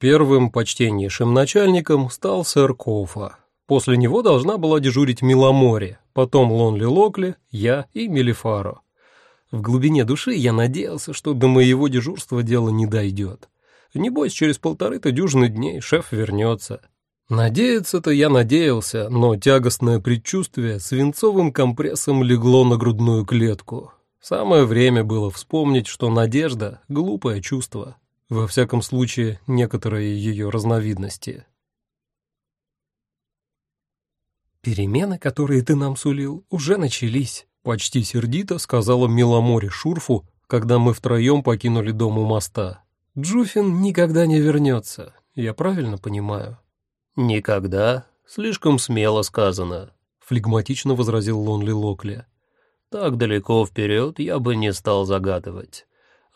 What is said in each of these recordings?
Первым почтеннейшим начальником стал сэр Кофа. После него должна была дежурить Миломори, потом Лонли Локли, я и Мелифаро. В глубине души я надеялся, что до моего дежурства дело не дойдет. Небось, через полторы-то дюжины дней шеф вернется. Надеяться-то я надеялся, но тягостное предчувствие свинцовым компрессом легло на грудную клетку. Самое время было вспомнить, что надежда — глупое чувство, во всяком случае, некоторые ее разновидности. «Перемены, которые ты нам сулил, уже начались», — почти сердито сказала Миломоре Шурфу, когда мы втроем покинули дом у моста. «Джуфин никогда не вернется, я правильно понимаю?» «Никогда? Слишком смело сказано», — флегматично возразил Лонли Локли. «Так далеко вперед я бы не стал загадывать».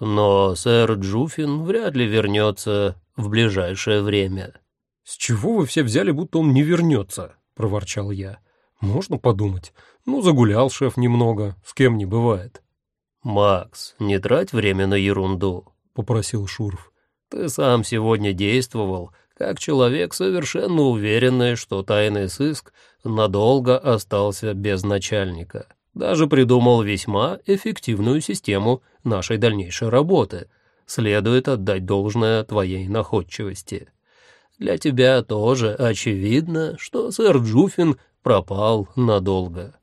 Но сэр Джуфин вряд ли вернется в ближайшее время. «С чего вы все взяли, будто он не вернется?» — проворчал я. «Можно подумать. Ну, загулял шеф немного, с кем не бывает». «Макс, не трать время на ерунду», — попросил Шурф. «Ты сам сегодня действовал, как человек, совершенно уверенный, что тайный сыск надолго остался без начальника». Даже придумал весьма эффективную систему нашей дальнейшей работы. Следует отдать должное твоей находчивости. Для тебя тоже очевидно, что сэр Джуфин пропал надолго.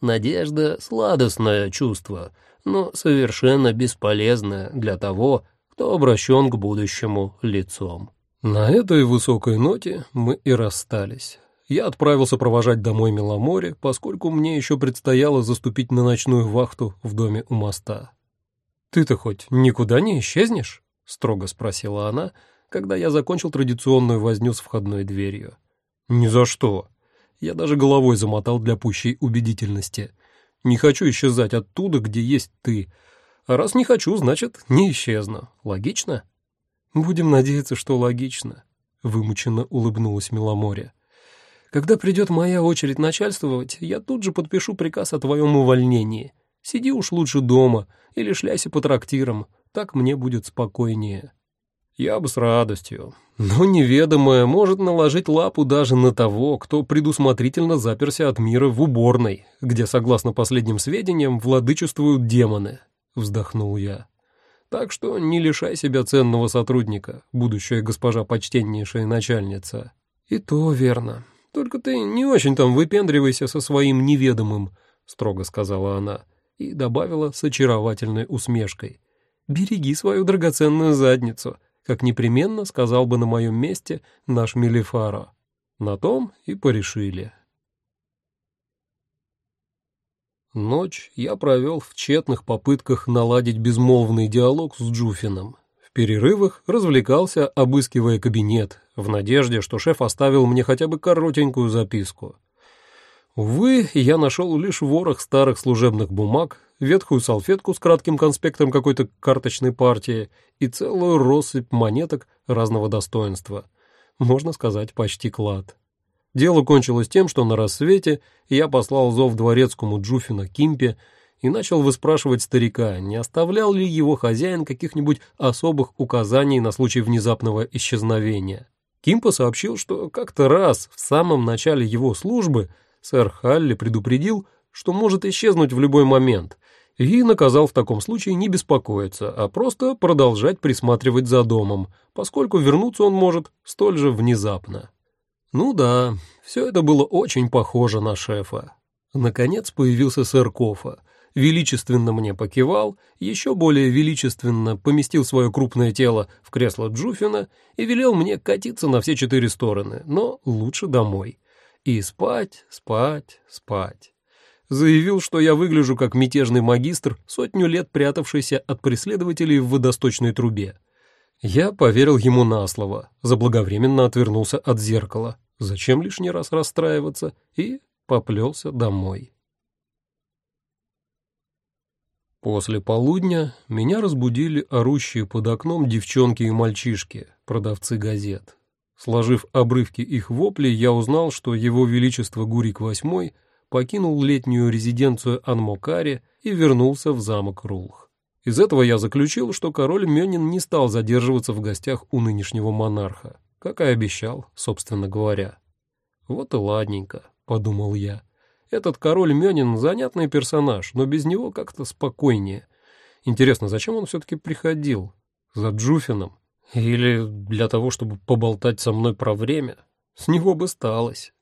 Надежда — сладостное чувство, но совершенно бесполезное для того, кто обращен к будущему лицом. На этой высокой ноте мы и расстались я отправился провожать домой Меломоре, поскольку мне еще предстояло заступить на ночную вахту в доме у моста. «Ты-то хоть никуда не исчезнешь?» — строго спросила она, когда я закончил традиционную возню с входной дверью. «Ни за что!» Я даже головой замотал для пущей убедительности. «Не хочу исчезать оттуда, где есть ты. А раз не хочу, значит, не исчезну. Логично?» «Будем надеяться, что логично», — вымученно улыбнулась Меломоре. Когда придет моя очередь начальствовать, я тут же подпишу приказ о твоем увольнении. Сиди уж лучше дома или шляйся по трактирам, так мне будет спокойнее». Я бы с радостью. Но неведомое может наложить лапу даже на того, кто предусмотрительно заперся от мира в уборной, где, согласно последним сведениям, владычествуют демоны, — вздохнул я. Так что не лишай себя ценного сотрудника, будущая госпожа почтеннейшая начальница. И то верно. Только ты не очень там выпендривайся со своим неведомым», — строго сказала она и добавила с очаровательной усмешкой. «Береги свою драгоценную задницу, как непременно сказал бы на моем месте наш Мелифаро». На том и порешили. Ночь я провел в тщетных попытках наладить безмолвный диалог с Джуфином, перерывах развлекался, обыскивая кабинет, в надежде, что шеф оставил мне хотя бы коротенькую записку. Увы, я нашел лишь ворох старых служебных бумаг, ветхую салфетку с кратким конспектом какой-то карточной партии и целую россыпь монеток разного достоинства. Можно сказать, почти клад. Дело кончилось тем, что на рассвете я послал зов дворецкому Джуфина Кимпе и начал выспрашивать старика, не оставлял ли его хозяин каких-нибудь особых указаний на случай внезапного исчезновения. Кимпа сообщил, что как-то раз в самом начале его службы сэр Халли предупредил, что может исчезнуть в любой момент, и наказал в таком случае не беспокоиться, а просто продолжать присматривать за домом, поскольку вернуться он может столь же внезапно. Ну да, все это было очень похоже на шефа. Наконец появился сэр Кофа, величественно мне покивал, еще более величественно поместил свое крупное тело в кресло Джуфина и велел мне катиться на все четыре стороны, но лучше домой. И спать, спать, спать. Заявил, что я выгляжу как мятежный магистр, сотню лет прятавшийся от преследователей в водосточной трубе. Я поверил ему на слово, заблаговременно отвернулся от зеркала. Зачем лишний раз расстраиваться? И поплелся домой. После полудня меня разбудили орущие под окном девчонки и мальчишки, продавцы газет. Сложив обрывки их воплей, я узнал, что его величество Гурик VIII покинул летнюю резиденцию Анмокари и вернулся в замок Рулх. Из этого я заключил, что король Мёнин не стал задерживаться в гостях у нынешнего монарха, как и обещал, собственно говоря. «Вот и ладненько», — подумал я. «Этот король Мёнин — занятный персонаж, но без него как-то спокойнее. Интересно, зачем он все-таки приходил? За Джуфином? Или для того, чтобы поболтать со мной про время? С него бы сталось».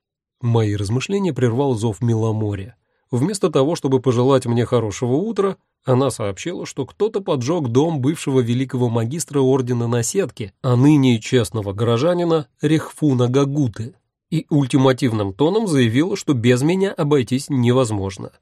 Мои размышления прервал зов Миломорья. Вместо того, чтобы пожелать мне хорошего утра, она сообщила, что кто-то поджег дом бывшего великого магистра ордена Наседки, а ныне честного горожанина Рехфуна Гагуты, и ультимативным тоном заявила, что без меня обойтись невозможно.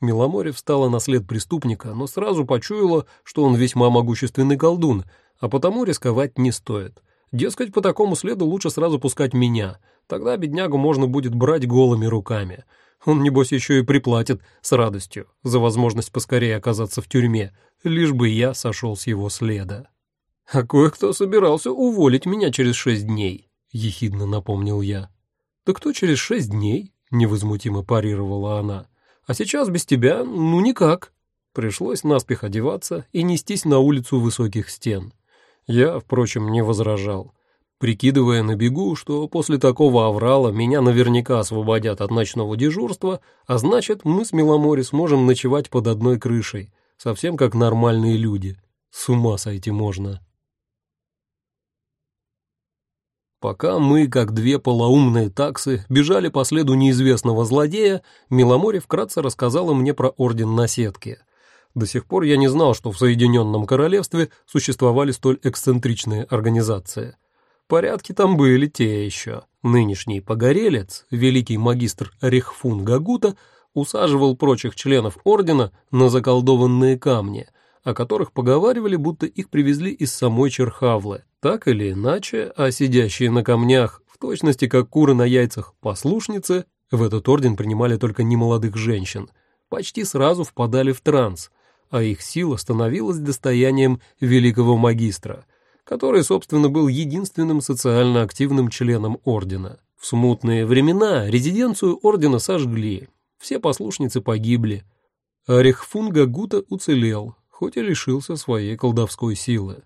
Миломоре встала на след преступника, но сразу почуяла, что он весьма могущественный колдун, а потому рисковать не стоит. Дескать, по такому следу лучше сразу пускать меня, тогда беднягу можно будет брать голыми руками — он, небось, еще и приплатит с радостью за возможность поскорее оказаться в тюрьме, лишь бы я сошел с его следа. А кое-кто собирался уволить меня через шесть дней, — ехидно напомнил я. «Да кто через шесть дней?» — невозмутимо парировала она. «А сейчас без тебя, ну никак». Пришлось наспех одеваться и нестись на улицу высоких стен. Я, впрочем, не возражал прикидывая на бегу, что после такого аврала меня наверняка освободят от ночного дежурства, а значит, мы с Миломори сможем ночевать под одной крышей, совсем как нормальные люди. С ума сойти можно. Пока мы, как две полоумные таксы, бежали по следу неизвестного злодея, Миломори вкратце рассказала мне про Орден Наседки. До сих пор я не знал, что в Соединенном Королевстве существовали столь эксцентричные организации. Порядки там были те еще. Нынешний погорелец, великий магистр Рехфун Гагута, усаживал прочих членов ордена на заколдованные камни, о которых поговаривали, будто их привезли из самой Черхавлы. Так или иначе, а сидящие на камнях, в точности как куры на яйцах, послушницы, в этот орден принимали только немолодых женщин, почти сразу впадали в транс, а их сила становилась достоянием великого магистра — который, собственно, был единственным социально активным членом ордена. В смутные времена резиденцию ордена сожгли, все послушницы погибли. Орехфунга Гута уцелел, хоть и лишился своей колдовской силы.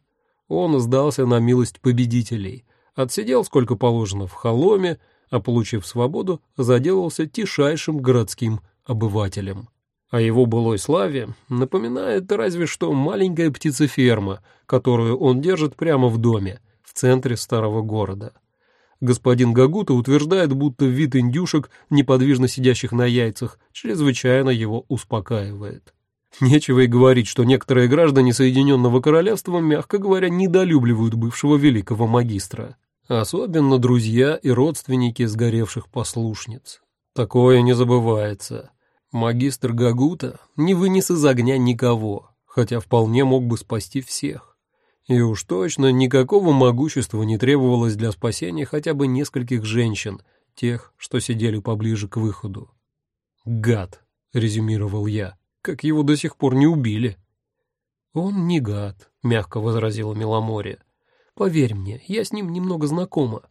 Он сдался на милость победителей, отсидел сколько положено в холоме, а, получив свободу, заделался тишайшим городским обывателем. О его былой славе напоминает разве что маленькая птицеферма, которую он держит прямо в доме, в центре старого города. Господин Гагута утверждает, будто вид индюшек, неподвижно сидящих на яйцах, чрезвычайно его успокаивает. Нечего и говорить, что некоторые граждане Соединенного Королевства, мягко говоря, недолюбливают бывшего великого магистра. Особенно друзья и родственники сгоревших послушниц. Такое не забывается. Магистр Гагута не вынес из огня никого, хотя вполне мог бы спасти всех. И уж точно никакого могущества не требовалось для спасения хотя бы нескольких женщин, тех, что сидели поближе к выходу. «Гад», — резюмировал я, — «как его до сих пор не убили». «Он не гад», — мягко возразила Меломория. «Поверь мне, я с ним немного знакома.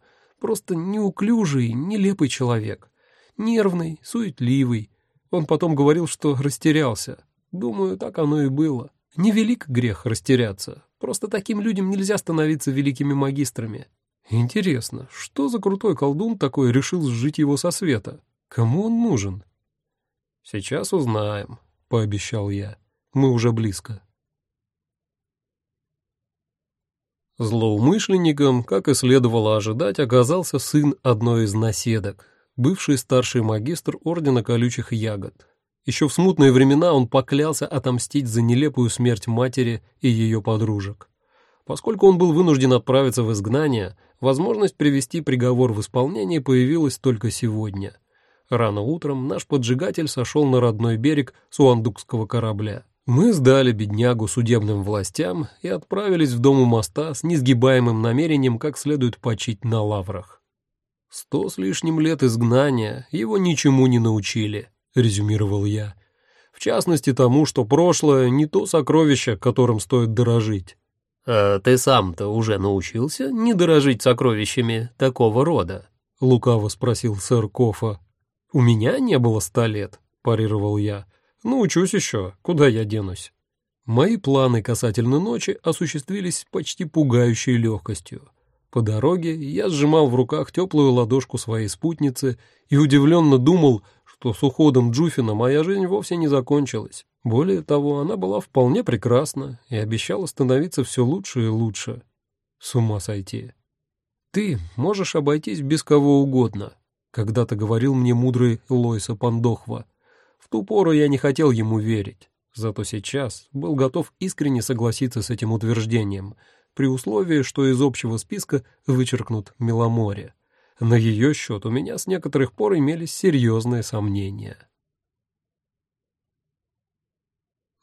Просто неуклюжий, нелепый человек. Нервный, суетливый, он потом говорил, что растерялся. Думаю, так оно и было. Невелик грех растеряться. Просто таким людям нельзя становиться великими магистрами. Интересно, что за крутой колдун такой решил сжить его со света? Кому он нужен? Сейчас узнаем, пообещал я. Мы уже близко. Злоумышленником, как и следовало ожидать, оказался сын одной из наседок, бывший старший магистр Ордена Колючих Ягод. Еще в смутные времена он поклялся отомстить за нелепую смерть матери и ее подружек. Поскольку он был вынужден отправиться в изгнание, возможность привести приговор в исполнение появилась только сегодня. Рано утром наш поджигатель сошел на родной берег суандукского корабля. Мы сдали беднягу судебным властям и отправились в дом у моста с несгибаемым намерением как следует почить на лаврах. «Сто с лишним лет изгнания его ничему не научили», — резюмировал я. «В частности тому, что прошлое не то сокровище, которым стоит дорожить». «А ты сам-то уже научился не дорожить сокровищами такого рода?» — лукаво спросил сэр Кофа. «У меня не было ста лет», — парировал я. «Научусь еще, куда я денусь?» Мои планы касательно ночи осуществились почти пугающей легкостью. По дороге я сжимал в руках теплую ладошку своей спутницы и удивленно думал, что с уходом Джуфина моя жизнь вовсе не закончилась. Более того, она была вполне прекрасна и обещала становиться все лучше и лучше. С ума сойти. «Ты можешь обойтись без кого угодно», — когда-то говорил мне мудрый Лойса Пандохва. В ту пору я не хотел ему верить. Зато сейчас был готов искренне согласиться с этим утверждением, при условии, что из общего списка вычеркнут Меломоре. На ее счет у меня с некоторых пор имелись серьезные сомнения.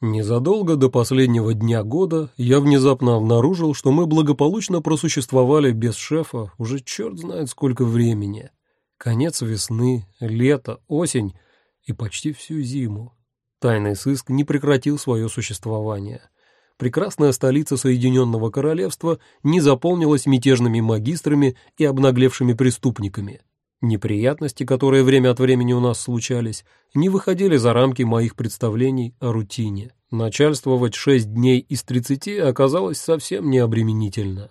Незадолго до последнего дня года я внезапно обнаружил, что мы благополучно просуществовали без шефа уже черт знает сколько времени. Конец весны, лето, осень и почти всю зиму. Тайный сыск не прекратил свое существование. Прекрасная столица Соединенного Королевства не заполнилась мятежными магистрами и обнаглевшими преступниками. Неприятности, которые время от времени у нас случались, не выходили за рамки моих представлений о рутине. Начальствовать шесть дней из тридцати оказалось совсем необременительно.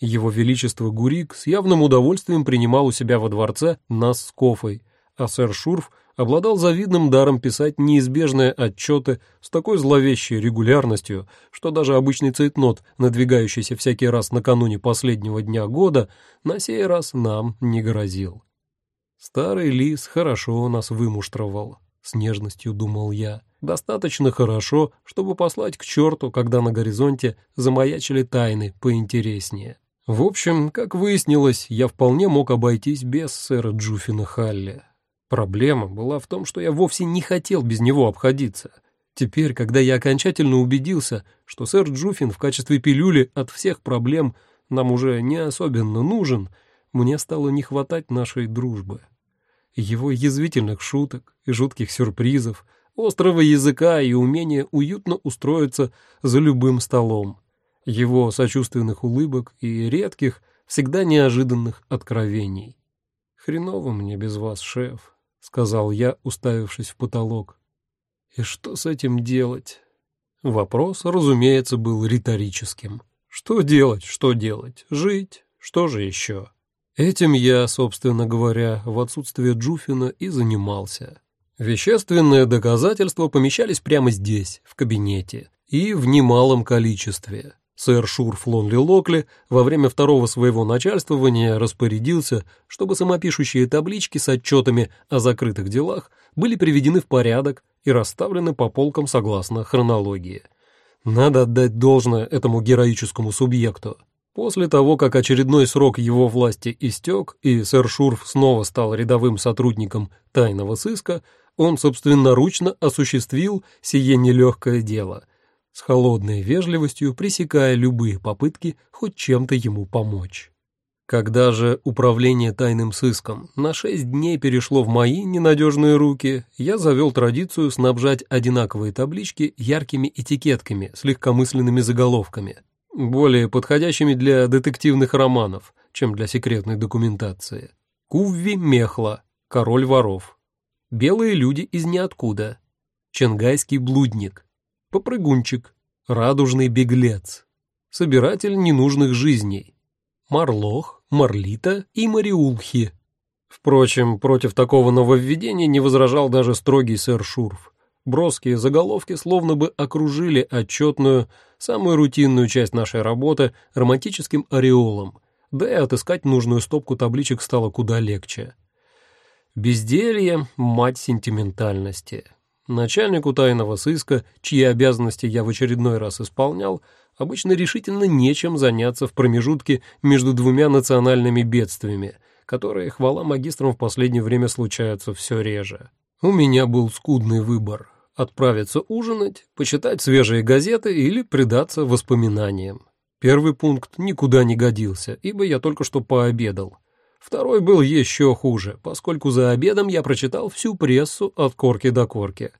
Его Величество Гурик с явным удовольствием принимал у себя во дворце нас с Кофой, а сэр Шурф обладал завидным даром писать неизбежные отчеты с такой зловещей регулярностью, что даже обычный цейтнот, надвигающийся всякий раз накануне последнего дня года, на сей раз нам не грозил. Старый лис хорошо нас вымуштровал, с нежностью думал я. Достаточно хорошо, чтобы послать к черту, когда на горизонте замаячили тайны поинтереснее. В общем, как выяснилось, я вполне мог обойтись без сэра Джуфина Халли. Проблема была в том, что я вовсе не хотел без него обходиться. Теперь, когда я окончательно убедился, что сэр Джуфин в качестве пилюли от всех проблем нам уже не особенно нужен, мне стало не хватать нашей дружбы. Его язвительных шуток и жутких сюрпризов, острого языка и умения уютно устроиться за любым столом, его сочувственных улыбок и редких, всегда неожиданных откровений. «Хреново мне без вас, шеф», — сказал я, уставившись в потолок. «И что с этим делать?» Вопрос, разумеется, был риторическим. Что делать, что делать? Жить? Что же еще? Этим я, собственно говоря, в отсутствие Джуфина и занимался. Вещественные доказательства помещались прямо здесь, в кабинете, и в немалом количестве. Сэр Шурф Лонли Локли во время второго своего начальствования распорядился, чтобы самопишущие таблички с отчетами о закрытых делах были приведены в порядок и расставлены по полкам согласно хронологии. Надо отдать должное этому героическому субъекту. После того, как очередной срок его власти истек, и сэр Шурф снова стал рядовым сотрудником тайного сыска, он собственноручно осуществил сие нелегкое дело — с холодной вежливостью пресекая любые попытки хоть чем-то ему помочь. Когда же управление тайным сыском на шесть дней перешло в мои ненадежные руки, я завел традицию снабжать одинаковые таблички яркими этикетками с легкомысленными заголовками, более подходящими для детективных романов, чем для секретной документации. Кувви Мехла, король воров. Белые люди из ниоткуда. Ченгайский блудник попрыгунчик, радужный беглец, собиратель ненужных жизней, марлох, марлита и мариулхи. Впрочем, против такого нововведения не возражал даже строгий сэр Шурф. Броские заголовки словно бы окружили отчетную, самую рутинную часть нашей работы романтическим ореолом, да и отыскать нужную стопку табличек стало куда легче. Безделье — мать сентиментальности. Начальнику тайного сыска, чьи обязанности я в очередной раз исполнял, обычно решительно нечем заняться в промежутке между двумя национальными бедствиями, которые, хвала магистрам, в последнее время случаются все реже. У меня был скудный выбор — отправиться ужинать, почитать свежие газеты или предаться воспоминаниям. Первый пункт никуда не годился, ибо я только что пообедал. Второй был еще хуже, поскольку за обедом я прочитал всю прессу от корки до корки.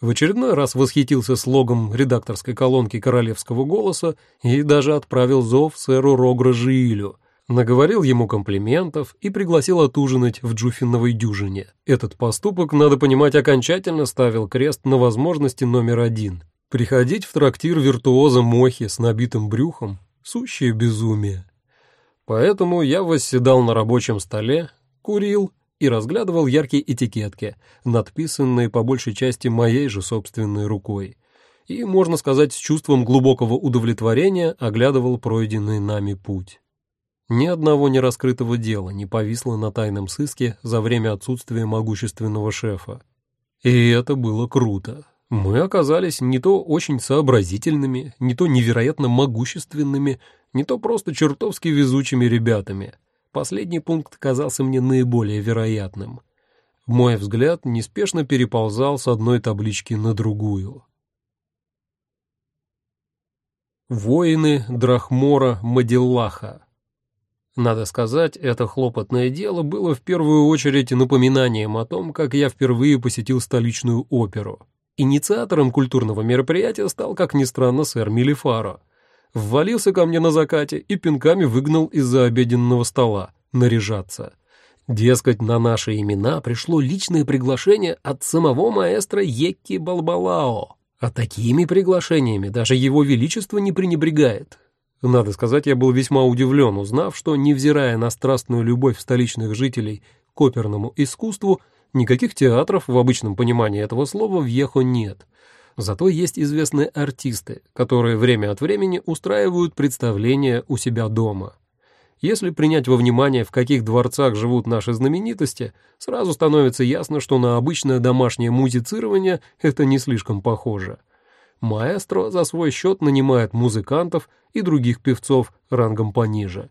В очередной раз восхитился слогом редакторской колонки «Королевского голоса» и даже отправил зов сэру Рогра Жилю, наговорил ему комплиментов и пригласил отужинать в Джуфиновой дюжине. Этот поступок, надо понимать, окончательно ставил крест на возможности номер один Приходить в трактир виртуоза Мохи с набитым брюхом — сущее безумие. Поэтому я восседал на рабочем столе, курил и разглядывал яркие этикетки, надписанные по большей части моей же собственной рукой. И, можно сказать, с чувством глубокого удовлетворения оглядывал пройденный нами путь. Ни одного нераскрытого дела не повисло на тайном сыске за время отсутствия могущественного шефа. И это было круто. Мы оказались не то очень сообразительными, не то невероятно могущественными, не то просто чертовски везучими ребятами. Последний пункт казался мне наиболее вероятным. Мой взгляд неспешно переползал с одной таблички на другую. Воины Драхмора Мадиллаха надо сказать, это хлопотное дело было в первую очередь напоминанием о том, как я впервые посетил столичную оперу. Инициатором культурного мероприятия стал, как ни странно, сэр Милифаро. Ввалился ко мне на закате и пинками выгнал из-за обеденного стола наряжаться. Дескать, на наши имена пришло личное приглашение от самого маэстро Екки Балбалао. А такими приглашениями даже его величество не пренебрегает. Надо сказать, я был весьма удивлен, узнав, что, невзирая на страстную любовь столичных жителей к оперному искусству, никаких театров в обычном понимании этого слова в Ехо нет. Зато есть известные артисты, которые время от времени устраивают представления у себя дома. Если принять во внимание, в каких дворцах живут наши знаменитости, сразу становится ясно, что на обычное домашнее музицирование это не слишком похоже. Маэстро за свой счет нанимает музыкантов и других певцов рангом пониже.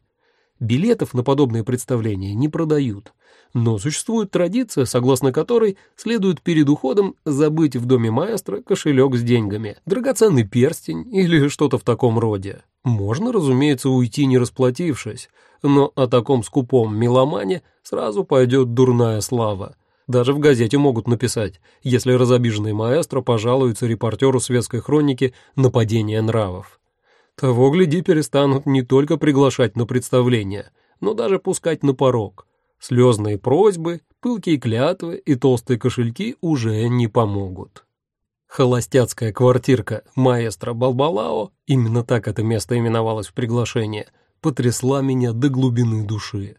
Билетов на подобные представления не продают, но существует традиция, согласно которой следует перед уходом забыть в доме маэстро кошелек с деньгами, драгоценный перстень или что-то в таком роде. Можно, разумеется, уйти не расплатившись, но о таком скупом меломане сразу пойдет дурная слава. Даже в газете могут написать, если разобиженный маэстро пожалуется репортеру светской хроники «Нападение нравов». Того, гляди, перестанут не только приглашать на представление, но даже пускать на порог. Слезные просьбы, пылкие клятвы и толстые кошельки уже не помогут. Холостяцкая квартирка маэстро Балбалао, именно так это место именовалось в приглашении, потрясла меня до глубины души.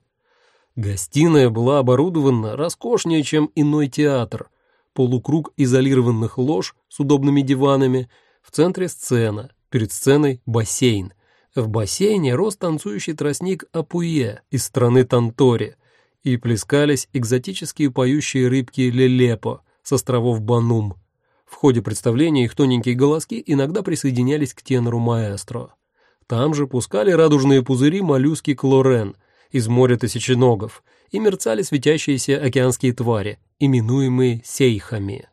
Гостиная была оборудована роскошнее, чем иной театр. Полукруг изолированных лож с удобными диванами, в центре сцена, перед сценой бассейн. В бассейне рос танцующий тростник Апуе из страны Тантори, и плескались экзотические поющие рыбки Лелепо с островов Банум. В ходе представления их тоненькие голоски иногда присоединялись к тенору маэстро. Там же пускали радужные пузыри моллюски Клорен — из моря тысяченогов, и мерцали светящиеся океанские твари, именуемые сейхами.